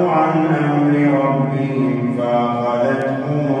فَعَصَوْا عَنْ أَمْرِ رَبِّهِمْ فَأَخَذَتْهُمُ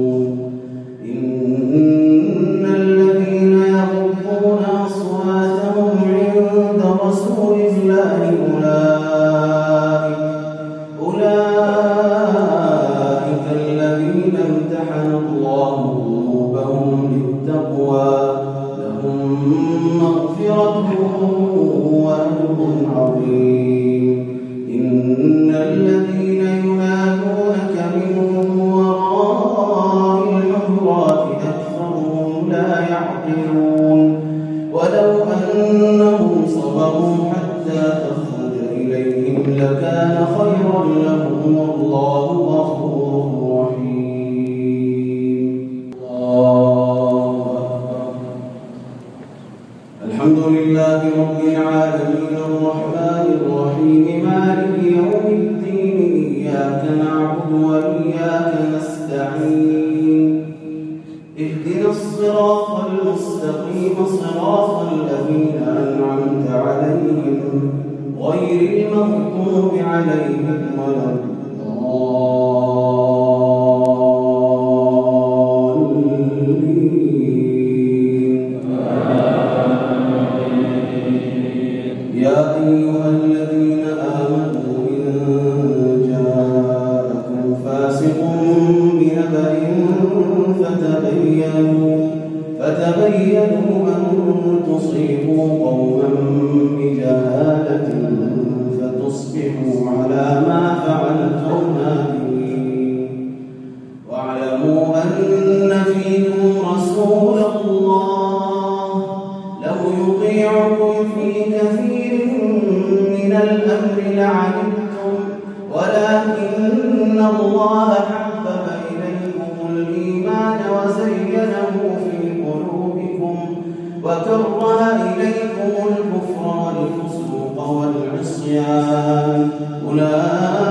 الله أولئك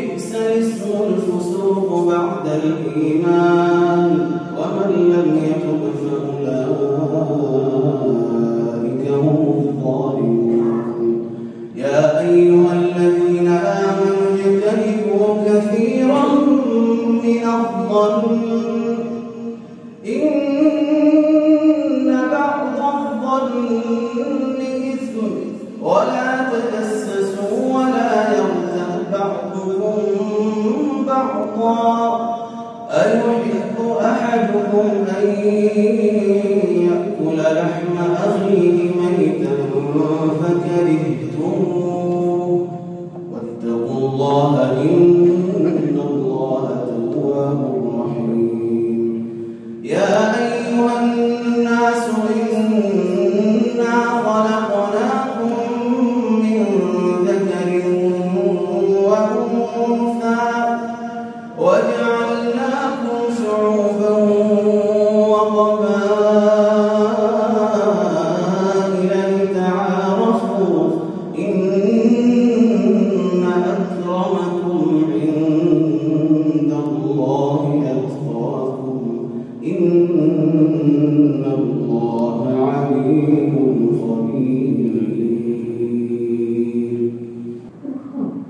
بئس الاسم الفسوق بعد الإيمان ومن لم يتب فأولئك الله إن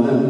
Madame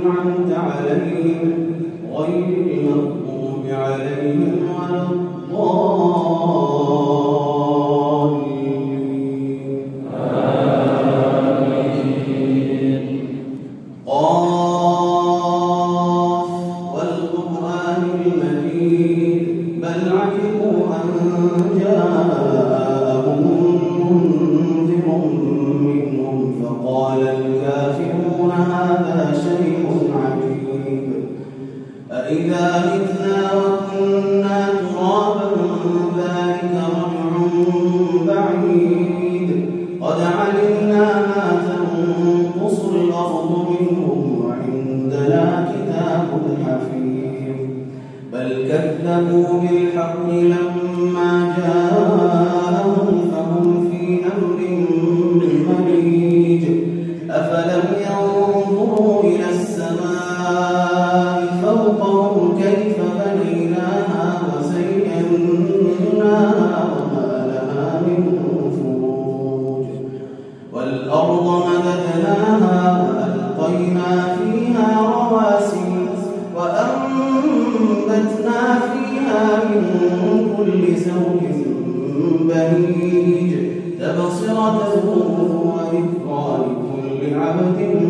أنعمت عليهم. كذبوا بالحق لما looking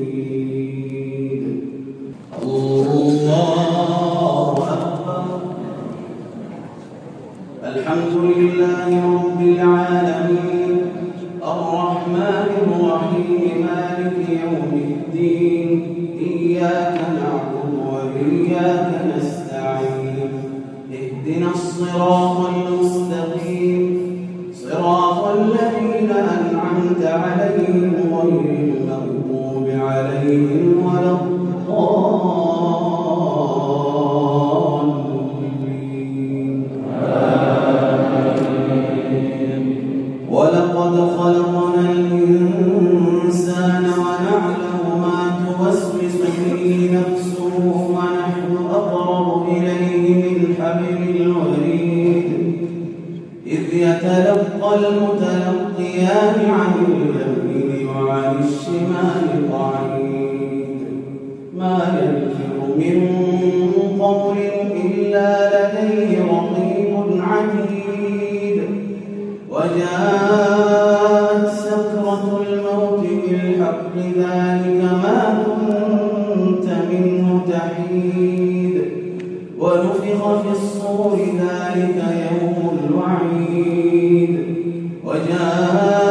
غير المغضوب عليهم سكرة الموت بالحق ذلك ما كنت منه تحيد. ونفخ في الصور ذلك يوم الوعيد. وجاء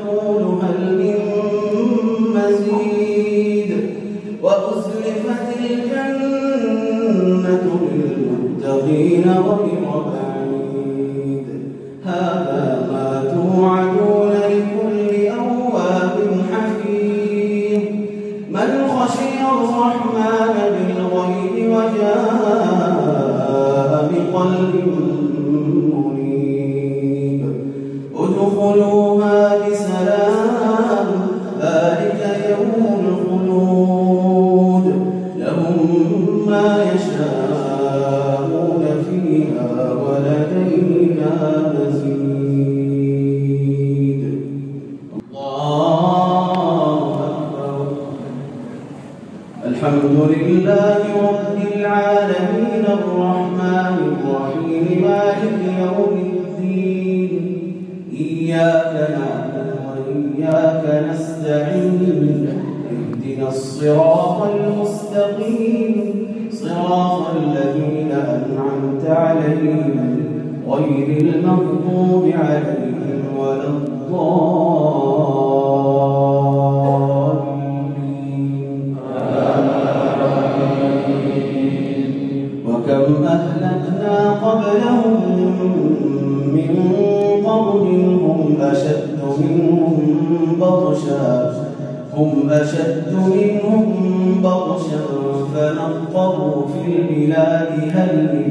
عليهم غير المغضوب عليهم ولا الضالين. وكم أهلكنا قبلهم من قرن هم أشد منهم بطشا هم أشد منهم بطشا فنقروا في البلاد هل من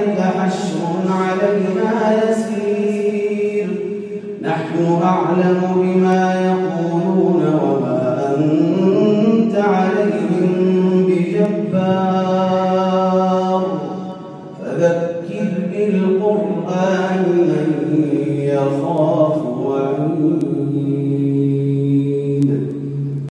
أعلم بما